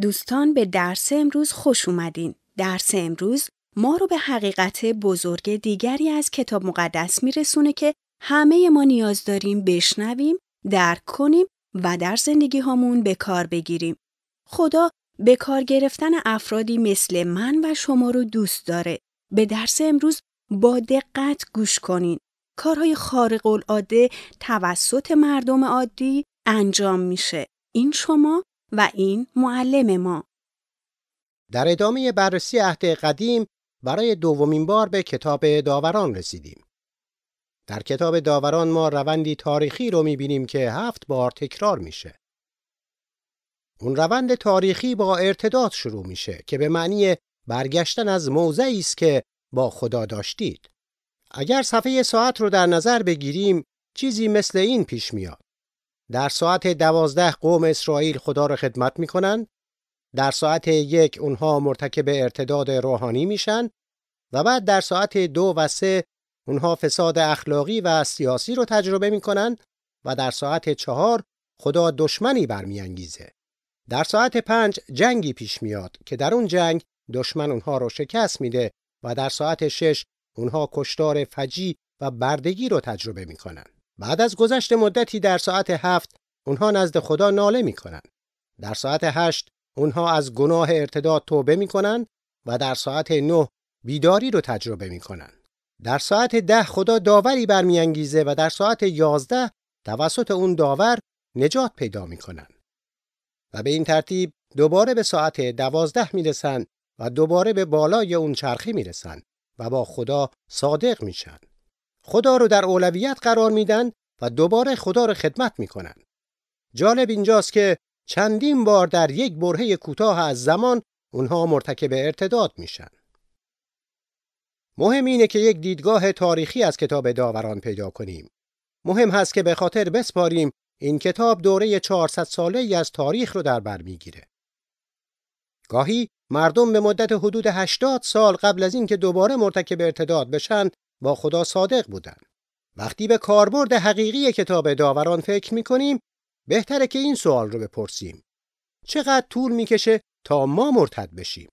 دوستان به درس امروز خوش اومدین. درس امروز ما رو به حقیقت بزرگ دیگری از کتاب مقدس میرسونه که همه ما نیاز داریم بشنویم، درک کنیم و در زندگی هامون به کار بگیریم. خدا به کار گرفتن افرادی مثل من و شما رو دوست داره. به درس امروز با دقت گوش کنین. کارهای خارق العاده توسط مردم عادی انجام میشه. این شما و این معلم ما. در ادامه بررسی عهد قدیم برای دومین بار به کتاب داوران رسیدیم. در کتاب داوران ما روندی تاریخی رو می‌بینیم که هفت بار تکرار میشه. اون روند تاریخی با ارتداد شروع میشه که به معنی برگشتن از موضعی است که با خدا داشتید. اگر صفحه ساعت رو در نظر بگیریم چیزی مثل این پیش میاد. در ساعت دوازده قوم اسرائیل خدا را خدمت می‌کنن. در ساعت یک اونها مرتکب ارتداد روحانی میشن و بعد در ساعت دو و سه اونها فساد اخلاقی و سیاسی رو تجربه می‌کنن و در ساعت چهار خدا دشمنی برمیانگیزه. در ساعت پنج جنگی پیش میاد که در اون جنگ دشمن اونها رو شکست میده و در ساعت شش اونها کشتار فجی و بردگی رو تجربه می‌کنن. بعد از گذشت مدتی در ساعت هفت اونها نزد خدا ناله می‌کنن. در ساعت هشت اونها از گناه ارتداد توبه می‌کنن و در ساعت نه بیداری رو تجربه می‌کنن. در ساعت ده خدا داوری برمیانگیزه و در ساعت یازده توسط اون داور نجات پیدا می‌کنن. و به این ترتیب دوباره به ساعت دوازده می‌رسن و دوباره به بالای اون چرخی می‌رسن و با خدا صادق میشن. خدا رو در اولویت قرار میدن و دوباره خدا رو خدمت می‌کنن. جالب اینجاست که چندین بار در یک برهه کوتاه از زمان اونها مرتکب ارتداد میشن. مهم اینه که یک دیدگاه تاریخی از کتاب داوران پیدا کنیم. مهم هست که به خاطر بسپاریم این کتاب دوره 400 ساله ای از تاریخ رو در بر می‌گیره. گاهی مردم به مدت حدود 80 سال قبل از اینکه دوباره مرتکب ارتداد بشن با خدا صادق بودن. وقتی به کاربرد حقیقی کتاب داوران فکر می‌کنیم بهتره که این سوال رو بپرسیم. چقدر طول می‌کشه تا ما مرتد بشیم؟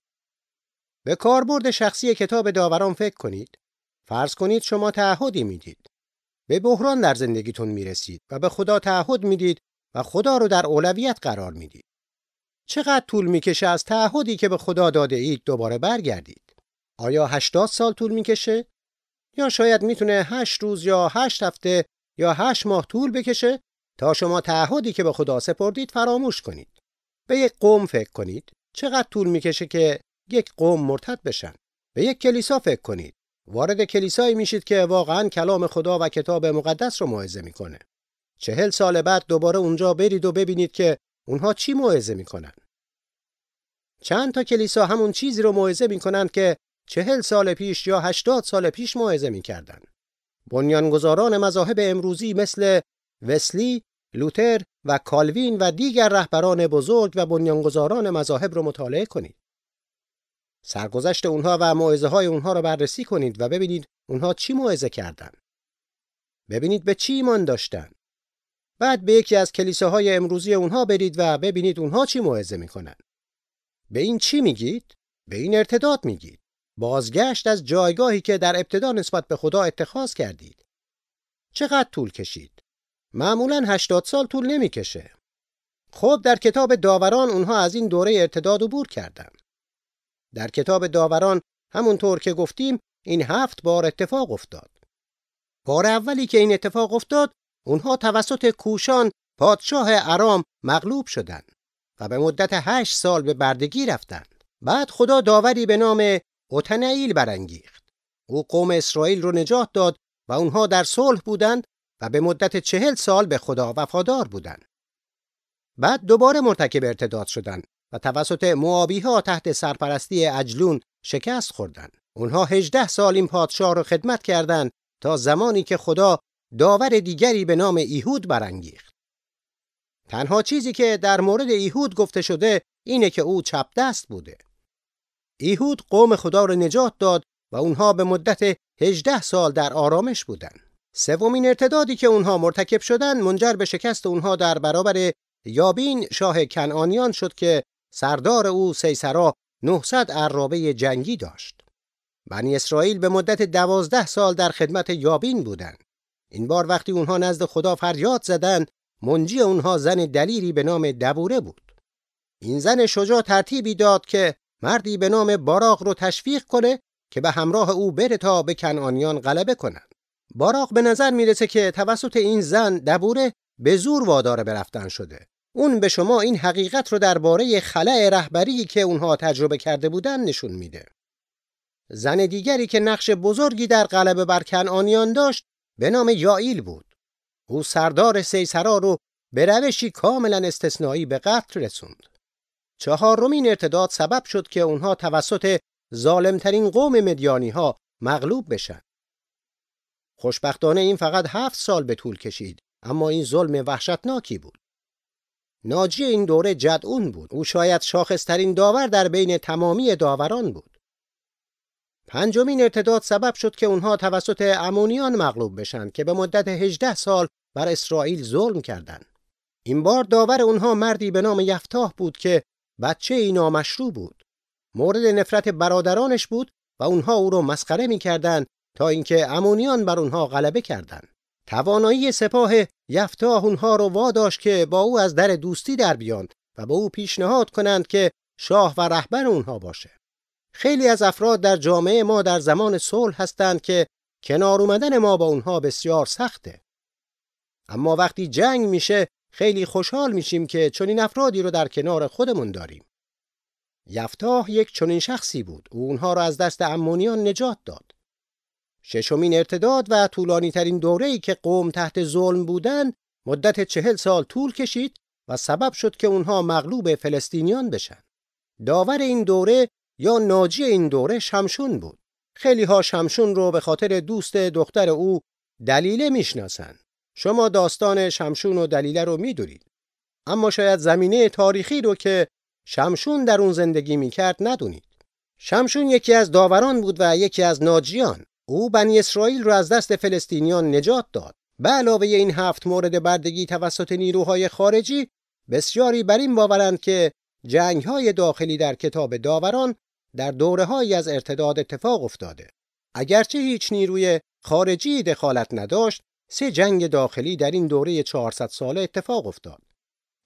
به کاربرد شخصی کتاب داوران فکر کنید. فرض کنید شما تعهدی می‌دید. به بحران در زندگیتون می‌رسید و به خدا تعهد می‌دید و خدا رو در اولویت قرار می‌دید. چقدر طول می‌کشه از تعهدی که به خدا داده اید دوباره برگردید؟ آیا 80 سال طول می‌کشه؟ یا شاید می‌تونه 8 روز یا 8 هفته یا 8 ماه طول بکشه تا شما تعهدی که به خدا سپردید فراموش کنید. به یک قوم فکر کنید. چقدر طول می‌کشه که یک قوم مرتد بشن؟ به یک کلیسا فکر کنید. وارد کلیسایی میشید که واقعا کلام خدا و کتاب مقدس رو موعظه می‌کنه. چهل سال بعد دوباره اونجا برید و ببینید که اونها چی موعظه می‌کنن. چند تا کلیسا همون چیزی رو موعظه می‌کنن که چهل سال پیش یا هشتاد سال پیش موعظه می‌کردن. بنیانگذاران مذاهب امروزی مثل وسلی، لوتر و کالوین و دیگر رهبران بزرگ و بنیانگذاران مذاهب رو مطالعه کنید. سرگذشت اونها و موعظه های اونها رو بررسی کنید و ببینید اونها چی موعظه کردند. ببینید به چی ایمان داشتن. بعد به یکی از کلیساهای امروزی اونها برید و ببینید اونها چی موعظه می‌کنن. به این چی میگید؟ به این ارتداد میگید. بازگشت از جایگاهی که در ابتدا نسبت به خدا اتخاذ کردید. چقدر طول کشید؟ معمولا 80 سال طول نمی‌کشه. خب در کتاب داوران اونها از این دوره ارتداد عبور کردند. در کتاب داوران همونطور که گفتیم این هفت بار اتفاق افتاد. بار اولی که این اتفاق افتاد اونها توسط کوشان پادشاه ارام مغلوب شدند و به مدت هشت سال به بردگی رفتند. بعد خدا داوری به نام اوتنعیل برانگیخت. او قوم اسرائیل رو نجات داد و اونها در صلح بودند و به مدت چهل سال به خدا وفادار بودند. بعد دوباره مرتکب ارتداد شدند و توسط موابی ها تحت سرپرستی اجلون شکست خوردند. اونها هجده سال این پادشاه رو خدمت کردند تا زمانی که خدا داور دیگری به نام ایهود برانگیخت. تنها چیزی که در مورد ایهود گفته شده اینه که او چپ دست بوده. ایهود قوم خدا را نجات داد و اونها به مدت 18 سال در آرامش بودند. سومین ارتدادی که اونها مرتکب شدند منجر به شکست اونها در برابر یابین شاه کنعانیان شد که سردار او سیسرا 900 عرابه جنگی داشت. بنی اسرائیل به مدت دوازده سال در خدمت یابین بودند. این بار وقتی اونها نزد خدا فریاد زدند منجی اونها زن دلیری به نام دبوره بود. این زن شجاع ترتیبی داد که مردی به نام باراق رو تشویق کنه که به همراه او بره تا به کنعانیان غلبه کنند. باراق به نظر می‌رسه که توسط این زن دبوره به زور وادار به رفتن شده. اون به شما این حقیقت رو درباره خلع رهبری که اونها تجربه کرده بودن نشون میده. زن دیگری که نقش بزرگی در غلبه بر کنعانیان داشت به نام یائیل بود. او سردار سیسرا رو به روشی کاملا استثنایی به قتل رسوند. چهارمین ارتداد سبب شد که اونها توسط ظالمترین قوم مدیانی ها مغلوب بشن. خوشبختانه این فقط هفت سال به طول کشید اما این ظلم وحشتناکی بود. ناجی این دوره جدعون بود. او شاید شاخصترین داور در بین تمامی داوران بود. پنجمین ارتداد سبب شد که اونها توسط امونیان مغلوب بشن که به مدت 18 سال بر اسرائیل ظلم کردند. این بار داور اونها مردی به نام یفتاح بود که بچه ای نامشروع بود. مورد نفرت برادرانش بود و اونها او را مسخره می‌کردند تا اینکه امونیان بر اونها غلبه کردند. توانایی سپاه یفتاح اونها رو واداشت که با او از در دوستی در بیان و با او پیشنهاد کنند که شاه و رهبر اونها باشه. خیلی از افراد در جامعه ما در زمان صلح هستند که کنار اومدن ما با اونها بسیار سخته. اما وقتی جنگ میشه خیلی خوشحال میشیم که چنین افرادی رو در کنار خودمون داریم. یفتاح یک چنین شخصی بود. او اونها را از دست امونیان نجات داد. ششمین ارتداد و طولانی ترین دوره ای که قوم تحت ظلم بودند مدت چهل سال طول کشید و سبب شد که اونها مغلوب فلسطینیان بشن. داور این دوره یا ناجی این دوره شمشون بود. خیلی ها شمشون رو به خاطر دوست دختر او دلیله می‌شناسند. شما داستان شمشون و دلیله رو می‌دونید. اما شاید زمینه تاریخی رو که شمشون در اون زندگی می‌کرد ندونید. شمشون یکی از داوران بود و یکی از ناجیان. او بنی اسرائیل را از دست فلسطینیان نجات داد. به علاوه این هفت مورد بردگی توسط نیروهای خارجی بسیاری بر این باورند که جنگ های داخلی در کتاب داوران در دوره از ارتداد اتفاق افتاده. اگرچه هیچ نیروی خارجی دخالت نداشت، سه جنگ داخلی در این دوره 400 ساله اتفاق افتاد.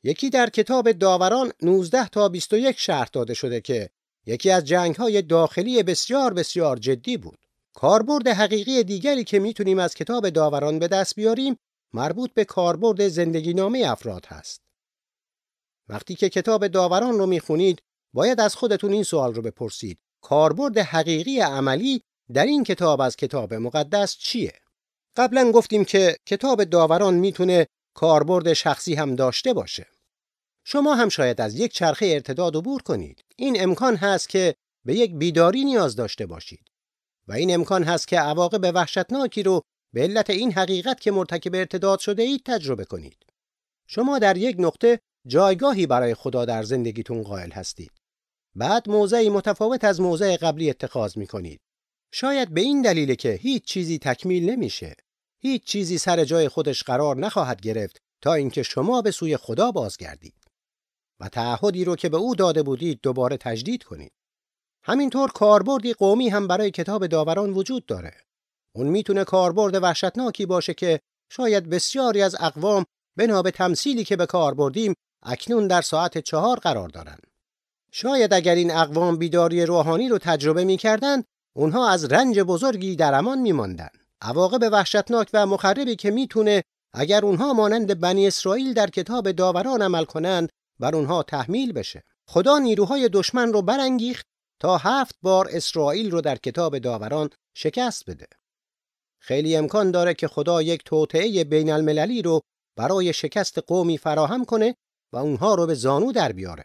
یکی در کتاب داوران 19 تا 21 شرح داده شده که یکی از جنگ های داخلی بسیار بسیار جدی بود. کاربرد حقیقی دیگری که می‌تونیم از کتاب داوران به دست بیاریم مربوط به کاربرد زندگی نامه افراد هست. وقتی که کتاب داوران رو می‌خونید باید از خودتون این سوال رو بپرسید. کاربرد حقیقی عملی در این کتاب از کتاب مقدس چیه؟ قبلا گفتیم که کتاب داوران می‌تونه کاربرد شخصی هم داشته باشه. شما هم شاید از یک چرخه ارتداد عبور کنید. این امکان هست که به یک بیداری نیاز داشته باشید. و این امکان هست که عواقب وحشتناکی رو به علت این حقیقت که مرتکب ارتداد شده اید تجربه کنید. شما در یک نقطه جایگاهی برای خدا در زندگیتون قائل هستید. بعد موضعی متفاوت از موضع قبلی اتخاذ می کنید. شاید به این دلیل که هیچ چیزی تکمیل نمیشه. هیچ چیزی سر جای خودش قرار نخواهد گرفت تا اینکه شما به سوی خدا بازگردید و تعهدی رو که به او داده بودید دوباره تجدید کنید. همینطور کاربردی قومی هم برای کتاب داوران وجود داره. اون می‌تونه کاربرد وحشتناکی باشه که شاید بسیاری از اقوام بنا به تمثیلی که به کار بردیم اکنون در ساعت چهار قرار دارند. شاید اگر این اقوام بیداری روحانی رو تجربه می‌کردند، اونها از رنج بزرگی در امان میماندن. عواقب وحشتناک و مخربی که می‌تونه اگر اونها مانند بنی اسرائیل در کتاب داوران عمل کنند بر اونها تحمیل بشه. خدا نیروهای دشمن رو برانگیخت تا هفت بار اسرائیل رو در کتاب داوران شکست بده. خیلی امکان داره که خدا یک توطعه بین المللی رو برای شکست قومی فراهم کنه و اونها رو به زانو در بیاره.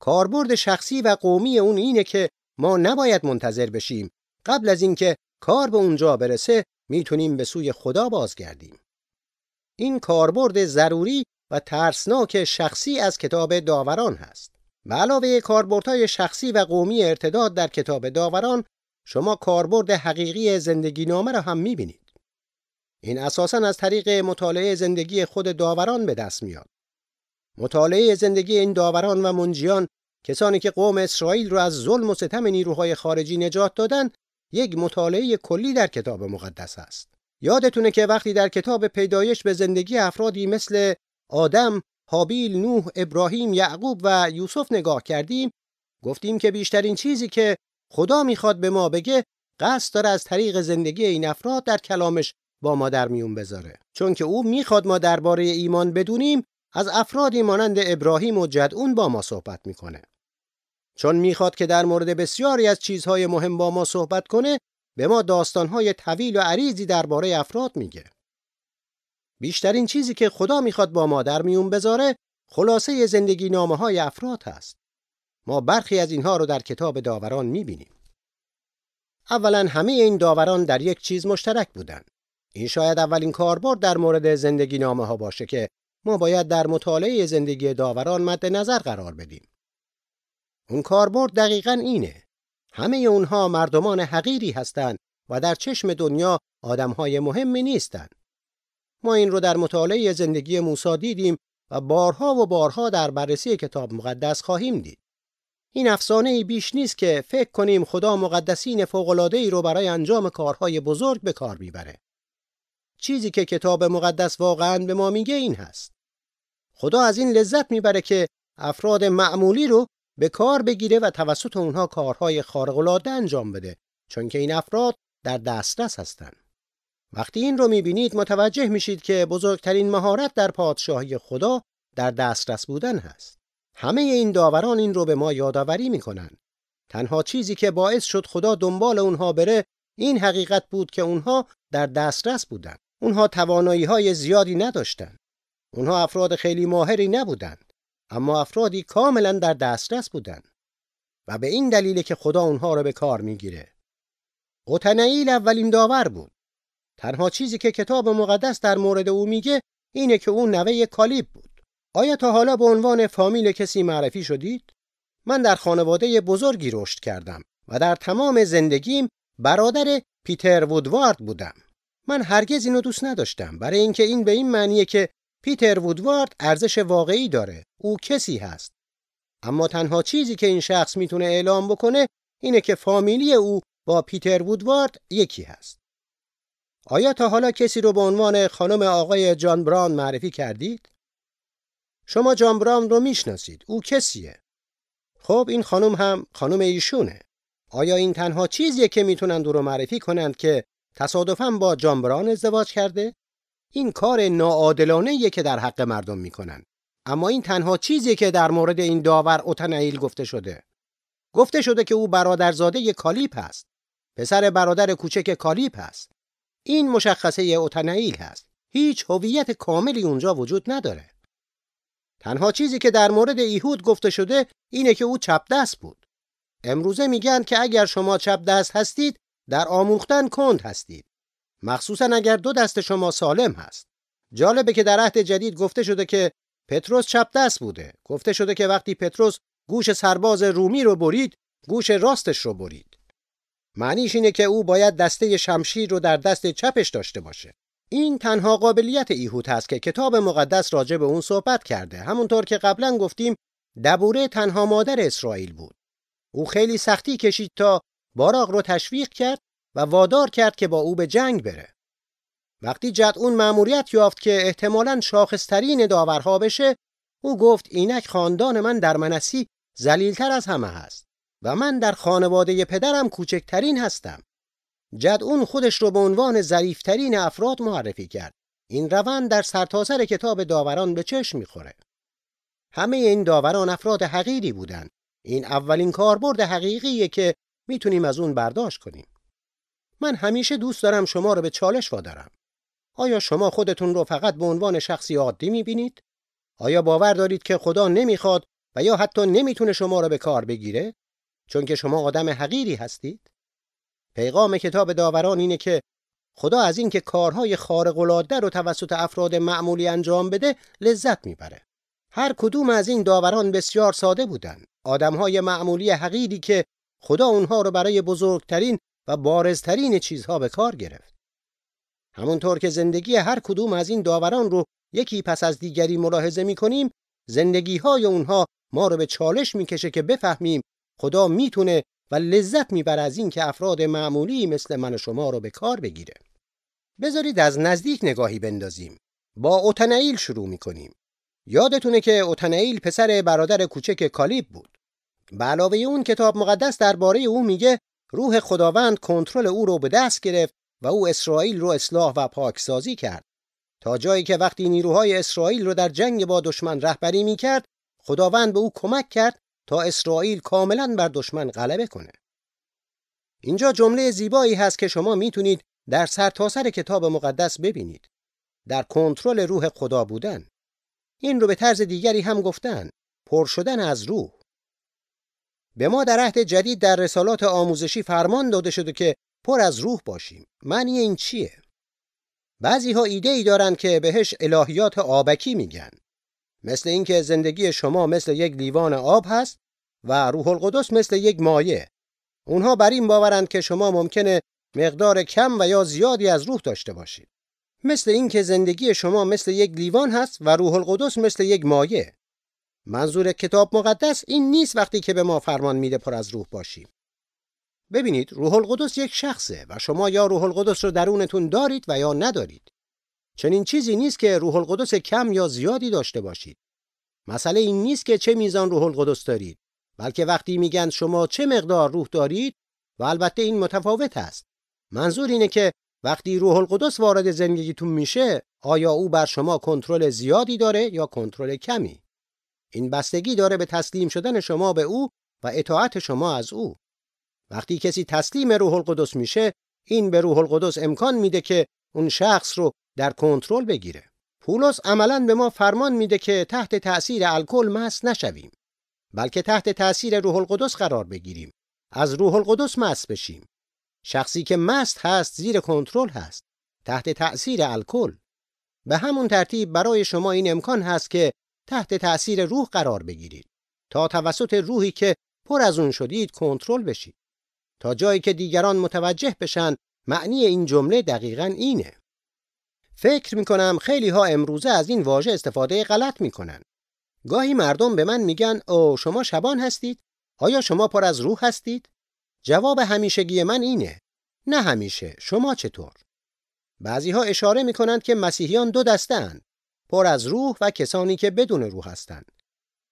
کاربرد شخصی و قومی اون اینه که ما نباید منتظر بشیم قبل از اینکه کار به اونجا برسه می‌تونیم به سوی خدا بازگردیم. این کاربرد ضروری و ترسناک شخصی از کتاب داوران هست. به علاوه کاربردهای شخصی و قومی ارتداد در کتاب داوران شما کاربرد حقیقی زندگی نامه را هم می‌بینید. این اساساً از طریق مطالعه زندگی خود داوران به دست میاد. مطالعه زندگی این داوران و منجیان کسانی که قوم اسرائیل رو از ظلم و ستم نیروهای خارجی نجات دادن یک مطالعه کلی در کتاب مقدس است. یادتونه که وقتی در کتاب پیدایش به زندگی افرادی مثل آدم، حابیل، نوح، ابراهیم، یعقوب و یوسف نگاه کردیم گفتیم که بیشترین چیزی که خدا می‌خواد به ما بگه قصد داره از طریق زندگی این افراد در کلامش با ما در میون بذاره چون که او می‌خواد ما درباره ایمان بدونیم از افرادی مانند ابراهیم و جدعون با ما صحبت می‌کنه چون می‌خواد که در مورد بسیاری از چیزهای مهم با ما صحبت کنه به ما داستانهای طویل و عریضی درباره افراد میگه. بیشترین چیزی که خدا می‌خواد با ما در میون بذاره خلاصه زندگی نامه های افراد هست. ما برخی از اینها رو در کتاب داوران می‌بینیم. اولا همه این داوران در یک چیز مشترک بودند. این شاید اولین کاربرد در مورد زندگی نامه ها باشه که ما باید در مطالعه زندگی داوران مد نظر قرار بدیم. اون کاربرد دقیقا اینه. همه اونها مردمان حقیری هستند و در چشم دنیا آدمهای مهمی نیستند. ما این رو در مطالعه زندگی موسی دیدیم و بارها و بارها در بررسی کتاب مقدس خواهیم دید. این افسانه ای بیش نیست که فکر کنیم خدا مقدسین ای رو برای انجام کارهای بزرگ به کار می‌بره. چیزی که کتاب مقدس واقعا به ما میگه این هست. خدا از این لذت می‌بره که افراد معمولی رو به کار بگیره و توسط اونها کارهای خارق‌العاده انجام بده چون که این افراد در دسترس هستند. وقتی این رو می‌بینید متوجه میشید که بزرگترین مهارت در پادشاهی خدا در دسترس بودن هست. همه این داوران این رو به ما یادآوری می‌کنن. تنها چیزی که باعث شد خدا دنبال اونها بره این حقیقت بود که اونها در دسترس بودند. اونها توانایی های زیادی نداشتند. اونها افراد خیلی ماهری نبودند. اما افرادی کاملا در دسترس بودند. و به این دلیل که خدا اونها رو به کار می‌گیره. اوتنیل اولین داور بود. تنها چیزی که کتاب مقدس در مورد او میگه اینه که او نوه کالیب بود. آیا تا حالا به عنوان فامیل کسی معرفی شدید؟ من در خانواده بزرگی رشد کردم و در تمام زندگیم برادر پیتر وودوارد بودم. من هرگز اینو دوست نداشتم برای اینکه این به این معنیه که پیتر وودوارد ارزش واقعی داره. او کسی هست. اما تنها چیزی که این شخص می‌تونه اعلام بکنه اینه که فامیلی او با پیتر وودوارد یکی هست. آیا تا حالا کسی رو به عنوان خانم آقای جان بران معرفی کردید؟ شما جان برام رو می‌شناسید. او کسیه؟ خب این خانم هم خانم ایشونه. آیا این تنها چیزیه که می‌تونن دو رو معرفی کنند که تصادفاً با جان بران ازدواج کرده؟ این کار ناعادلانه که در حق مردم می‌کنن. اما این تنها چیزی که در مورد این داور اوتنایل گفته شده. گفته شده که او برادرزاده کالیپ است. پسر برادر کوچک کالیپ است. این مشخصه اوتنایل هست. هیچ هویت کاملی اونجا وجود نداره. تنها چیزی که در مورد ایهود گفته شده اینه که او چپ دست بود. امروزه میگن که اگر شما چپ دست هستید در آموختن کند هستید. مخصوصا اگر دو دست شما سالم هست. جالبه که در عهد جدید گفته شده که پتروس چپ دست بوده. گفته شده که وقتی پتروس گوش سرباز رومی رو برید، گوش راستش رو برید. معنیش اینه که او باید دسته شمشیر رو در دست چپش داشته باشه. این تنها قابلیت ایهود هست که کتاب مقدس راجع به اون صحبت کرده همونطور که قبلا گفتیم دبوره تنها مادر اسرائیل بود او خیلی سختی کشید تا باراق رو تشویق کرد و وادار کرد که با او به جنگ بره وقتی اون مأموریت یافت که احتمالاً شاخصترین داورها بشه او گفت اینک خاندان من در منسی ذلیلتر از همه هست و من در خانواده پدرم کوچکترین هستم اون خودش رو به عنوان ظریفترین افراد معرفی کرد. این روند در سرتاسر کتاب داوران به چشم می‌خوره. همه این داوران افراد حقیری بودند. این اولین کاربرد حقیقیه که می‌تونیم از اون برداشت کنیم. من همیشه دوست دارم شما رو به چالش وادارم. آیا شما خودتون رو فقط به عنوان شخصی عادی می‌بینید؟ آیا باور دارید که خدا نمی‌خواد و یا حتی نمی‌تونه شما رو به کار بگیره؟ چون که شما آدم حقیری هستید؟ پیغام کتاب داوران اینه که خدا از اینکه کارهای خارق العاده رو توسط افراد معمولی انجام بده لذت می‌بره. هر کدوم از این داوران بسیار ساده بودند. آدمهای معمولی حقیقی که خدا اونها رو برای بزرگترین و بارزترین چیزها به کار گرفت. همونطور که زندگی هر کدوم از این داوران رو یکی پس از دیگری ملاحظه می‌کنیم زندگی های اونها ما رو به چالش می‌کشه که بفهمیم خدا می‌تونه و لذت می‌بره از این که افراد معمولی مثل من و شما رو به کار بگیره. بذارید از نزدیک نگاهی بندازیم. با اوتنائیل شروع می‌کنیم. یادتونه که اوتنائیل پسر برادر کوچک کالیب بود. به علاوه اون کتاب مقدس درباره او میگه روح خداوند کنترل او رو به دست گرفت و او اسرائیل رو اصلاح و پاکسازی کرد. تا جایی که وقتی نیروهای اسرائیل رو در جنگ با دشمن رهبری می‌کرد خداوند به او کمک کرد تا اسرائیل کاملا بر دشمن غلبه کنه. اینجا جمله زیبایی هست که شما می‌تونید در سرتاسر سر کتاب مقدس ببینید. در کنترل روح خدا بودن. این رو به طرز دیگری هم گفتن. پر شدن از روح. به ما در عهد جدید در رسالات آموزشی فرمان داده شده که پر از روح باشیم. معنی این چیه؟ بعضی ها ایده ای دارن که بهش الهیات آبکی میگن. مثل اینکه زندگی شما مثل یک لیوان آب هست و روح القدس مثل یک مایه اونها بر این باورند که شما ممکنه مقدار کم و یا زیادی از روح داشته باشید. مثل اینکه زندگی شما مثل یک لیوان هست و روح القدس مثل یک مایه منظور کتاب مقدس این نیست وقتی که به ما فرمان میده پر از روح باشیم. ببینید روح القدس یک شخصه و شما یا روح القدس رو درونتون دارید و یا ندارید. چنین چیزی نیست که روح القدس کم یا زیادی داشته باشید. مسئله این نیست که چه میزان روح القدس دارید بلکه وقتی میگن شما چه مقدار روح دارید و البته این متفاوت است. منظور اینه که وقتی روح القدس وارد زندگیتون میشه آیا او بر شما کنترل زیادی داره یا کنترل کمی؟ این بستگی داره به تسلیم شدن شما به او و اطاعت شما از او. وقتی کسی تسلیم روح القدس میشه این به روح القدس امکان میده که اون شخص رو در کنترل بگیره. پولس عملا به ما فرمان میده که تحت تأثیر الکل مست نشویم بلکه تحت تأثیر روح القدس قرار بگیریم. از روح القدس مست بشیم. شخصی که مست هست زیر کنترل هست تحت تأثیر الکل. به همون ترتیب برای شما این امکان هست که تحت تأثیر روح قرار بگیرید تا توسط روحی که پر از اون شدید کنترل بشید. تا جایی که دیگران متوجه بشن معنی این جمله دقیقا اینه. فکر می‌کنم خیلی ها امروزه از این واژه استفاده غلط می‌کنن. گاهی مردم به من میگن او شما شبان هستید؟ آیا شما پر از روح هستید؟ جواب همیشگی من اینه. نه همیشه. شما چطور؟ بعضی ها اشاره می‌کنند که مسیحیان دو دسته پر از روح و کسانی که بدون روح هستند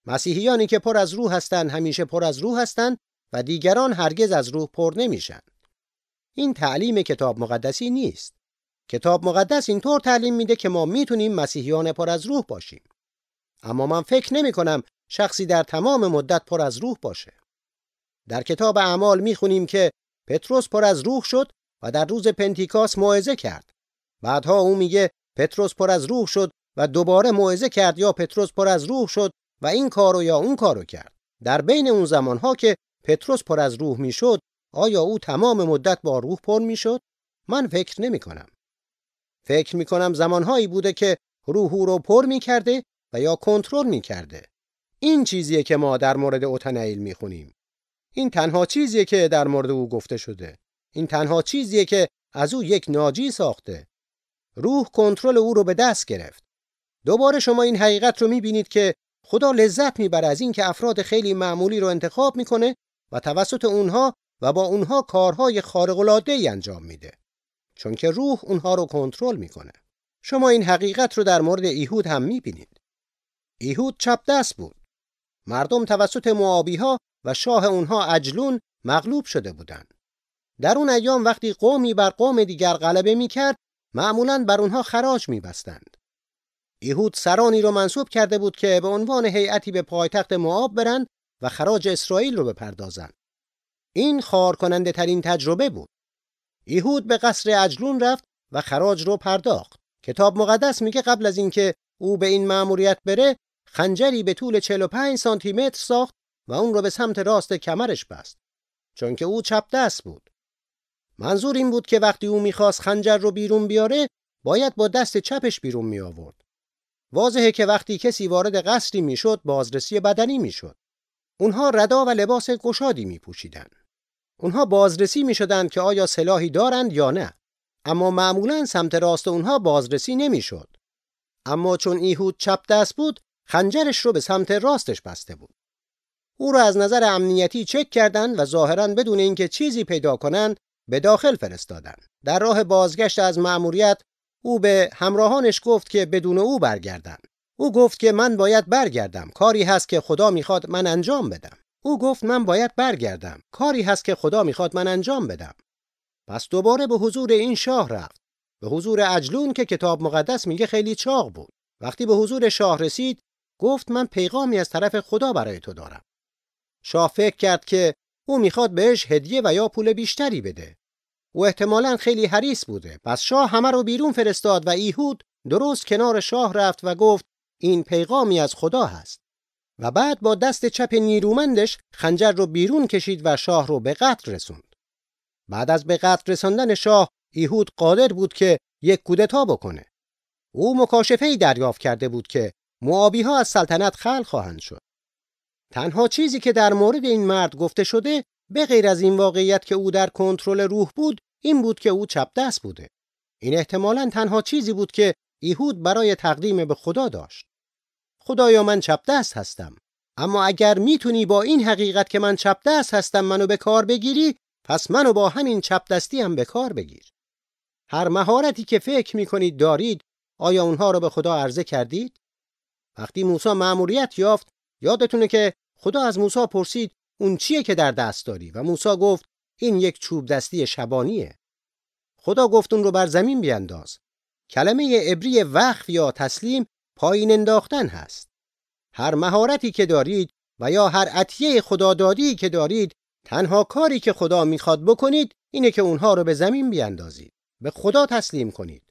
مسیحیانی که پر از روح هستند همیشه پر از روح هستند و دیگران هرگز از روح پر نمیشن. این تعلیم کتاب مقدسی نیست. کتاب مقدس اینطور تعلیم میده که ما می‌تونیم مسیحیان پر از روح باشیم. اما من فکر نمی کنم شخصی در تمام مدت پر از روح باشه. در کتاب اعمال می‌خونیم که پتروس پر از روح شد و در روز پنتیکاس موعظه کرد. بعدها او میگه پتروس پر از روح شد و دوباره موعظه کرد یا پتروس پر از روح شد و این کارو یا اون کارو کرد. در بین اون زمانها که پتروس پر از روح می‌شد آیا او تمام مدت با روح پر می‌شد من فکر نمی کنم. فکر می کنم زمانهایی بوده که روح او رو پر می کرده و یا کنترل می کرده. این چیزیه که ما در مورد اوتنائیل می خونیم. این تنها چیزیه که در مورد او گفته شده. این تنها چیزیه که از او یک ناجی ساخته. روح کنترل او رو به دست گرفت. دوباره شما این حقیقت رو می بینید که خدا لذت می‌بره از اینکه افراد خیلی معمولی رو انتخاب می‌کنه و توسط اونها و با اونها کارهای خارق العاده ای انجام میده چون که روح اونها رو کنترل می‌کنه. شما این حقیقت رو در مورد ایهود هم می‌بینید. ایهود چپ دست بود. مردم توسط معابی ها و شاه اونها اجلون مغلوب شده بودند. در اون ایام وقتی قومی بر قوم دیگر غلبه می‌کرد معمولا بر اونها خراج میبستند. ایهود سرانی رو منصوب کرده بود که به عنوان هیئتی به پایتخت موآب برند و خراج اسرائیل رو بپردازند. این خار کننده ترین تجربه بود. ایهود به قصر اجلون رفت و خراج رو پرداخت. کتاب مقدس میگه قبل از اینکه او به این مأموریت بره خنجری به طول 45 سانتی متر ساخت و اون رو به سمت راست کمرش بست چون که او چپ دست بود منظور این بود که وقتی او می‌خواست خنجر رو بیرون بیاره باید با دست چپش بیرون می آورد واضحه که وقتی کسی وارد قصری می‌شد بازرسی بدنی می‌شد اونها ردا و لباس گشادی می پوشیدن. اونها بازرسی می شدند که آیا سلاحی دارند یا نه. اما معمولا سمت راست اونها بازرسی نمی‌شد. اما چون ایهود چپ دست بود، خنجرش رو به سمت راستش بسته بود. او را از نظر امنیتی چک کردند و ظاهرا بدون اینکه چیزی پیدا کنند به داخل فرستادند. در راه بازگشت از مأموریت او به همراهانش گفت که بدون او برگردن. او گفت که من باید برگردم. کاری هست که خدا می‌خواد من انجام بدم. او گفت من باید برگردم. کاری هست که خدا می‌خواد من انجام بدم. پس دوباره به حضور این شاه رفت. به حضور اجلون که کتاب مقدس میگه خیلی چاق بود. وقتی به حضور شاه رسید گفت من پیغامی از طرف خدا برای تو دارم. شاه فکر کرد که او می‌خواد بهش هدیه و یا پول بیشتری بده. او احتمالا خیلی حریص بوده. پس شاه همه رو بیرون فرستاد و ایهود درست کنار شاه رفت و گفت این پیغامی از خدا هست. و بعد با دست چپ نیرومندش خنجر رو بیرون کشید و شاه رو به قتل رسوند. بعد از به قتل رساندن شاه ایهود قادر بود که یک کودتا بکنه. او مکاشفه دریافت کرده بود که معابی ها از سلطنت خلق خواهند شد. تنها چیزی که در مورد این مرد گفته شده به غیر از این واقعیت که او در کنترل روح بود این بود که او چپ دست بوده. این احتمالا تنها چیزی بود که ایهود برای تقدیم به خدا داشت. خدایا من چپ دست هستم. اما اگر می‌تونی با این حقیقت که من چپ دست هستم منو به کار بگیری پس منو با همین چپ دستی هم به کار بگیر. هر مهارتی که فکر می‌کنید دارید آیا اونها رو به خدا عرضه کردید؟ وقتی موسی مأموریت یافت یادتونه که خدا از موسی پرسید اون چیه که در دست داری و موسی گفت این یک چوب دستی شبانیه. خدا گفت اون رو بر زمین بیانداز. کلمه عبری وقف یا تسلیم پایین انداختن هست. هر مهارتی که دارید و یا هر عطیه خدادادی که دارید تنها کاری که خدا می‌خواد بکنید اینه که اونها رو به زمین بیاندازید. به خدا تسلیم کنید.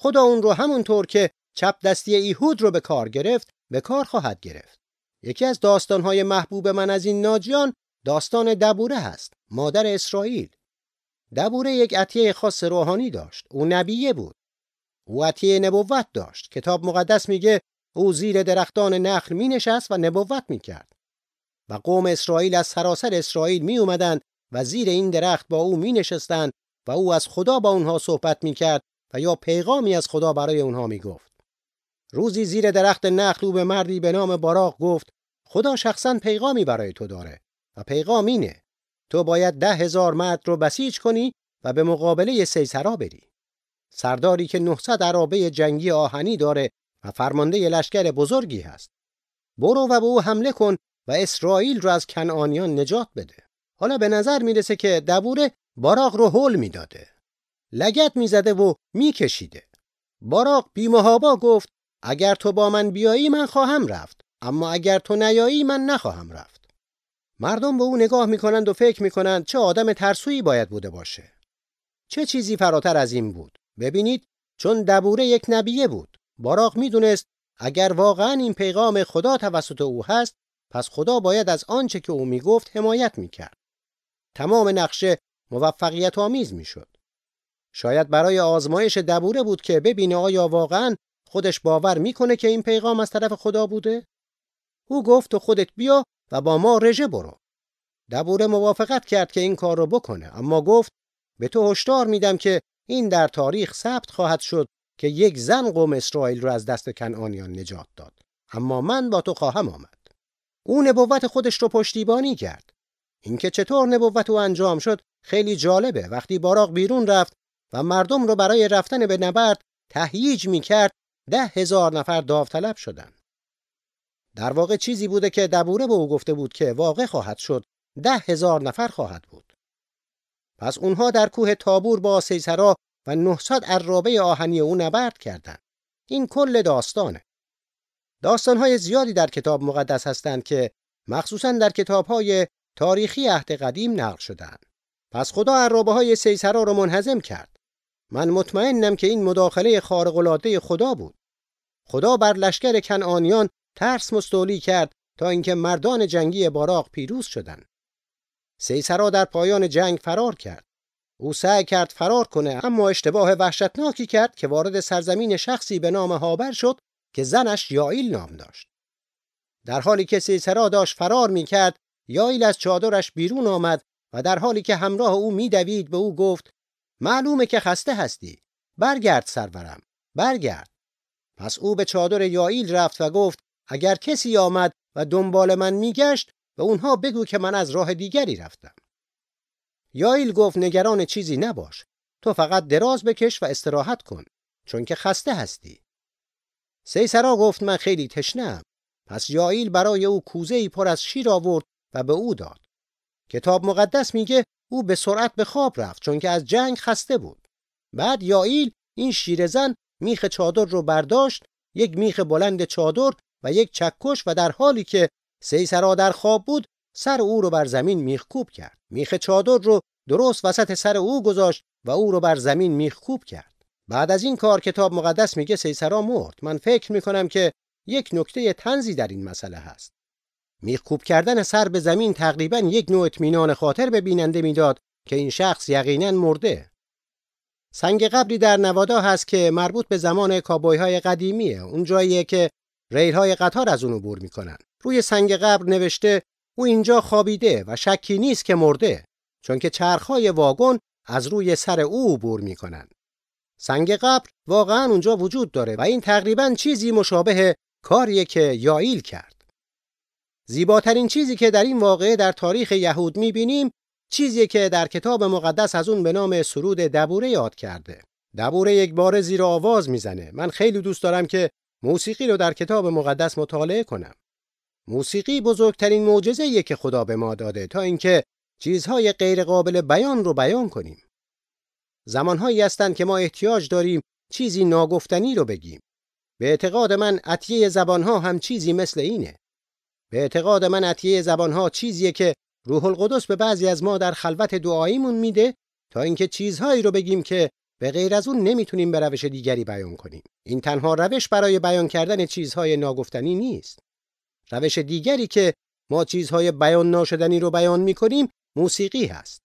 خدا اون رو همونطور که چپ دستی ایهود رو به کار گرفت به کار خواهد گرفت. یکی از داستانهای محبوب من از این ناجیان داستان دبوره هست مادر اسرائیل. دبوره یک عطیه خاص روحانی داشت او نبیه بود. او عطیه نبوت داشت. کتاب مقدس میگه او زیر درختان نخل می نشست و نبوت می کرد و قوم اسرائیل از سراسر اسرائیل می اومدن و زیر این درخت با او می نشستن و او از خدا با اونها صحبت می کرد و یا پیغامی از خدا برای اونها می گفت. روزی زیر درخت نخل او به مردی به نام باراق گفت خدا شخصا پیغامی برای تو داره و پیغام اینه تو باید ده هزار مرد رو بسیج کنی و به مقابله سیسرا بری. سرداری که 900 عرابه جنگی آهنی داره و فرمانده لشکر بزرگی هست. برو و به او حمله کن و اسرائیل رو از کنعانیان نجات بده. حالا به نظر می‌رسه که دبوره باراق رو هول می‌داده. لگت می‌زده و میکشیده. باراق بیمهابا گفت اگر تو با من بیایی من خواهم رفت اما اگر تو نیایی من نخواهم رفت. مردم به او نگاه می‌کنند و فکر می‌کنند چه آدم ترسویی باید بوده باشه. چه چیزی فراتر از این بود. ببینید چون دبوره یک نبیه بود. باراق می‌دونست اگر واقعا این پیغام خدا توسط او هست پس خدا باید از آنچه که او می‌گفت حمایت می‌کرد. تمام نقشه موفقیت آمیز می‌شد. شاید برای آزمایش دبوره بود که ببینه آیا واقعا خودش باور می‌کنه که این پیغام از طرف خدا بوده؟ او گفت تو خودت بیا و با ما رژه برو. دبوره موافقت کرد که این کار رو بکنه اما گفت به تو هشدار میدم که این در تاریخ ثبت خواهد شد که یک زن قوم اسرائیل رو از دست کنعانیان نجات داد. اما من با تو خواهم آمد. او نبوت خودش رو پشتیبانی کرد. اینکه چطور نبوت او انجام شد خیلی جالبه. وقتی باراق بیرون رفت و مردم رو برای رفتن به نبرد تهییج می‌کرد ده هزار نفر داوطلب شدند. در واقع چیزی بوده که دبوره به او گفته بود که واقع خواهد شد ده هزار نفر خواهد بود. پس اونها در کوه تابور با سیسرا و 900 عرابه آهنی او نبرد کردند. این کل داستانه. داستانهای زیادی در کتاب مقدس هستند که مخصوصا در کتابهای تاریخی عهد قدیم نقل شدند. پس خدا عرابه های سیسرا را منهزم کرد. من مطمئنم که این مداخله خارق خدا بود. خدا بر لشکر کنعانیان ترس مستولی کرد تا اینکه مردان جنگی باراق پیروز شدند. سیسرا در پایان جنگ فرار کرد. او سعی کرد فرار کنه اما اشتباه وحشتناکی کرد که وارد سرزمین شخصی به نام هابر شد که زنش یائیل نام داشت. در حالی که سیسرا داشت فرار می کرد، یائیل از چادرش بیرون آمد و در حالی که همراه او میدوید به او گفت معلومه که خسته هستی. برگرد سرورم. برگرد. پس او به چادر یائیل رفت و گفت اگر کسی آمد و دنبال من میگشت و اونها بگو که من از راه دیگری رفتم. یایل گفت نگران چیزی نباش. تو فقط دراز بکش و استراحت کن چون که خسته هستی. سیسرا گفت من خیلی تشنم پس یائیل برای او کوزه ای پر از شیر آورد و به او داد. کتاب مقدس میگه او به سرعت به خواب رفت چون که از جنگ خسته بود. بعد یائیل این شیرزن میخ چادر رو برداشت یک میخ بلند چادر و یک چکش و در حالی که سیسرا در خواب بود سر او رو بر زمین میخکوب کرد. میخ چادر رو درست وسط سر او گذاشت و او رو بر زمین میخکوب کرد. بعد از این کار کتاب مقدس میگه سیسرا مرد. من فکر می‌کنم که یک نکته تنزی در این مسئله هست. میخکوب کردن سر به زمین تقریبا یک نوع اطمینان خاطر به بیننده می‌داد که این شخص یقینا مرده. سنگ قبری در نوادا هست که مربوط به زمان کابوی های قدیمیه. اون جاییه که ریل های قطار از اون عبور می‌کنن روی سنگ قبر نوشته او اینجا خوابیده و شکی نیست که مرده چون که چرخهای واگن از روی سر او عبور می‌کنن سنگ قبر واقعا اونجا وجود داره و این تقریبا چیزی مشابه کاریه که یائیل کرد. زیباترین چیزی که در این واقعه در تاریخ یهود می‌بینیم چیزی که در کتاب مقدس از اون به نام سرود دبوره یاد کرده. دبوره یک بار زیر آواز می‌زنه. من خیلی دوست دارم که موسیقی رو در کتاب مقدس مطالعه کنم. موسیقی بزرگترین معجزه‌ایه که خدا به ما داده تا اینکه چیزهای غیرقابل بیان رو بیان کنیم. زمانهایی هستند که ما احتیاج داریم چیزی ناگفتنی رو بگیم. به اعتقاد من عطیه زبانها هم چیزی مثل اینه. به اعتقاد من عطیه زبانها چیزیه که روح القدس به بعضی از ما در خلوت دعاییمون میده تا اینکه چیزهایی رو بگیم که به غیر از اون نمی‌تونیم به روش دیگری بیان کنیم. این تنها روش برای بیان کردن چیزهای ناگفتنی نیست. روش دیگری که ما چیزهای بیان ناشدنی رو بیان می‌کنیم موسیقی هست.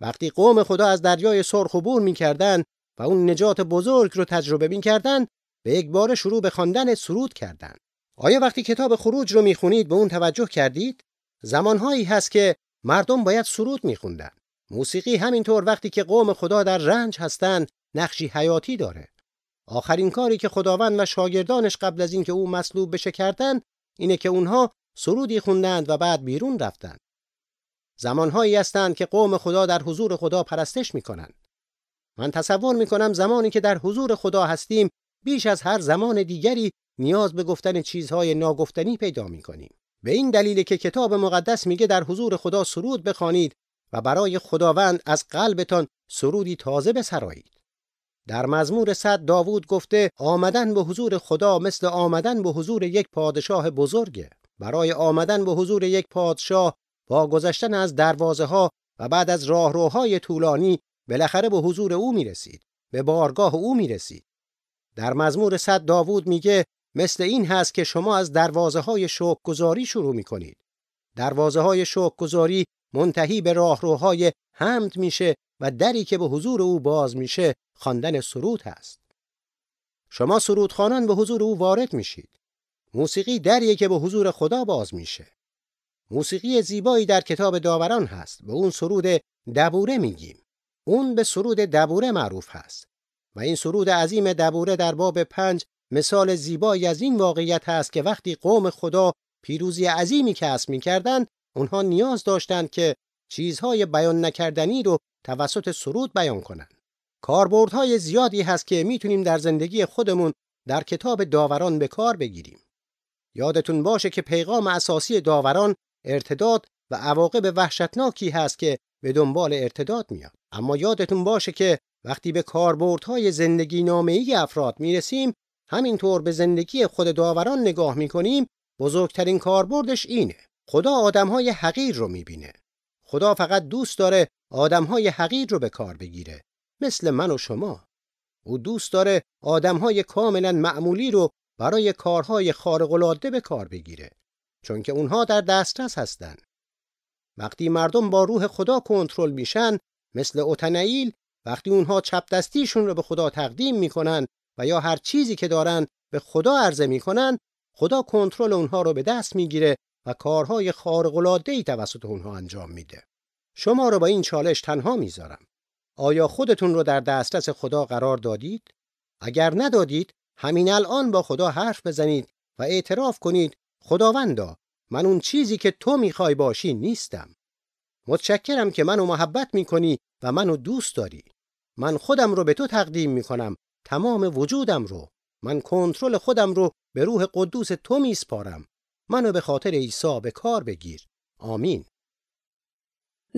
وقتی قوم خدا از دریای سرخ عبور می‌کردند و اون نجات بزرگ رو تجربه می‌کردند به یک بار شروع به خواندن سرود کردند. آیا وقتی کتاب خروج رو می‌خونید به اون توجه کردید؟ زمانهایی هست که مردم باید سرود میخوندن. موسیقی همینطور وقتی که قوم خدا در رنج هستند نقشی حیاتی داره. آخرین کاری که خداوند و شاگردانش قبل از اینکه او مصلوب بشه کردن اینه که اونها سرودی خوندند و بعد بیرون رفتند. زمانهایی هستند که قوم خدا در حضور خدا پرستش می‌کنند. من تصور می‌کنم زمانی که در حضور خدا هستیم بیش از هر زمان دیگری نیاز به گفتن چیزهای ناگفتنی پیدا می‌کنیم. به این دلیل که کتاب مقدس میگه در حضور خدا سرود بخوانید و برای خداوند از قلبتان سرودی تازه بسرایید. در مزمور صد داوود گفته آمدن به حضور خدا مثل آمدن به حضور یک پادشاه بزرگه. برای آمدن به حضور یک پادشاه با گذشتن از دروازه ها و بعد از راهروهای طولانی بالاخره به حضور او می رسید. به بارگاه او می رسید. در مزمور صد داوود میگه مثل این هست که شما از دروازه های گذاری شروع می کنید. دروازه های گذاری منتهی به راهروهای حمد میشه و دری که به حضور او باز میشه خواندن سرود هست. شما سرودخوانان به حضور او وارد میشید. موسیقی دریه که به حضور خدا باز میشه. موسیقی زیبایی در کتاب داوران هست. به اون سرود دبوره میگیم. اون به سرود دبوره معروف هست. و این سرود عظیم دبوره در باب پنج مثال زیبایی از این واقعیت هست که وقتی قوم خدا پیروزی عظیمی کسب می‌کردند اونها نیاز داشتند که چیزهای بیان نکردنی رو توسط سرود بیان کنند. کاربردهای زیادی هست که می‌تونیم در زندگی خودمون در کتاب داوران به کار بگیریم. یادتون باشه که پیغام اساسی داوران ارتداد و عواقب وحشتناکی هست که به دنبال ارتداد میاد. اما یادتون باشه که وقتی به کاربردهای زندگی نامه‌ای افراد می‌رسیم همینطور به زندگی خود داوران نگاه می‌کنیم بزرگترین کاربردش اینه خدا آدمهای حقیر رو می‌بینه. خدا فقط دوست داره آدمهای حقیر رو به کار بگیره مثل من و شما. او دوست داره آدمهای کاملا معمولی رو برای کارهای خارق‌العاده به کار بگیره چون که اونها در دسترس هستن. وقتی مردم با روح خدا کنترل میشن مثل اوتنائیل وقتی اونها چپ دستیشون رو به خدا تقدیم می‌کنن و یا هر چیزی که دارن به خدا عرضه می‌کنن خدا کنترل اونها رو به دست می‌گیره و کارهای خارق العاده توسط اونها انجام میده شما رو با این چالش تنها می‌ذارم آیا خودتون رو در دسترس خدا قرار دادید اگر ندادید همین الان با خدا حرف بزنید و اعتراف کنید خداوندا من اون چیزی که تو می‌خوای باشی نیستم. متشکرم که منو محبت می‌کنی و منو دوست داری. من خودم رو به تو تقدیم می‌کنم تمام وجودم رو. من کنترل خودم رو به روح قدوس تو میسپارم. منو به خاطر عیسی به کار بگیر. آمین.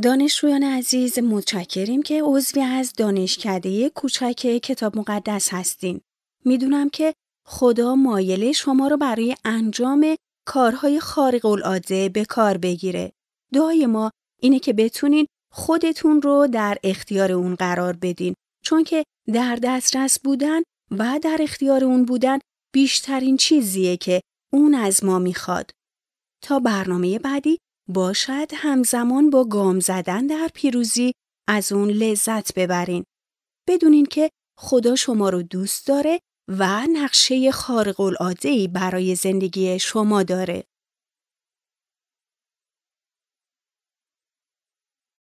دانشجویان عزیز متشکریم که عضوی از دانشکده کوچک کتاب مقدس هستین. می‌دونم که خدا مایل شما رو برای انجام کارهای خارق العاده به کار بگیره. دعای ما اینه که بتونین خودتون رو در اختیار اون قرار بدین چون که در دسترس بودن و در اختیار اون بودن بیشترین چیزیه که اون از ما می‌خواد. تا برنامه بعدی باشد همزمان با گام زدن در پیروزی از اون لذت ببرین. بدونین که خدا شما رو دوست داره و نقشه خارق العاده برای زندگی شما داره.